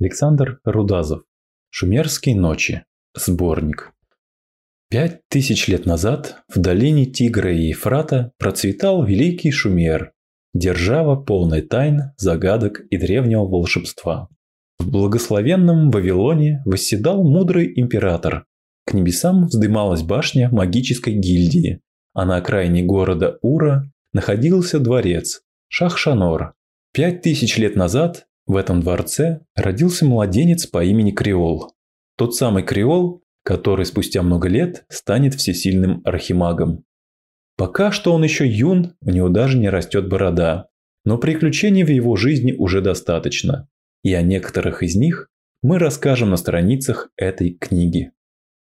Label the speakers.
Speaker 1: Александр Рудазов. Шумерские ночи. Сборник. Пять тысяч лет назад в долине Тигра и Ефрата процветал великий Шумер, держава полной тайн, загадок и древнего волшебства. В благословенном Вавилоне восседал мудрый император. К небесам вздымалась башня магической гильдии, а на окраине города Ура находился дворец Шахшанор. Пять тысяч лет назад в этом дворце родился младенец по имени Креол. Тот самый Креол, который спустя много лет станет всесильным архимагом. Пока что он еще юн, у него даже не растет борода, но приключений в его жизни уже достаточно, и о некоторых из них мы расскажем на страницах этой книги.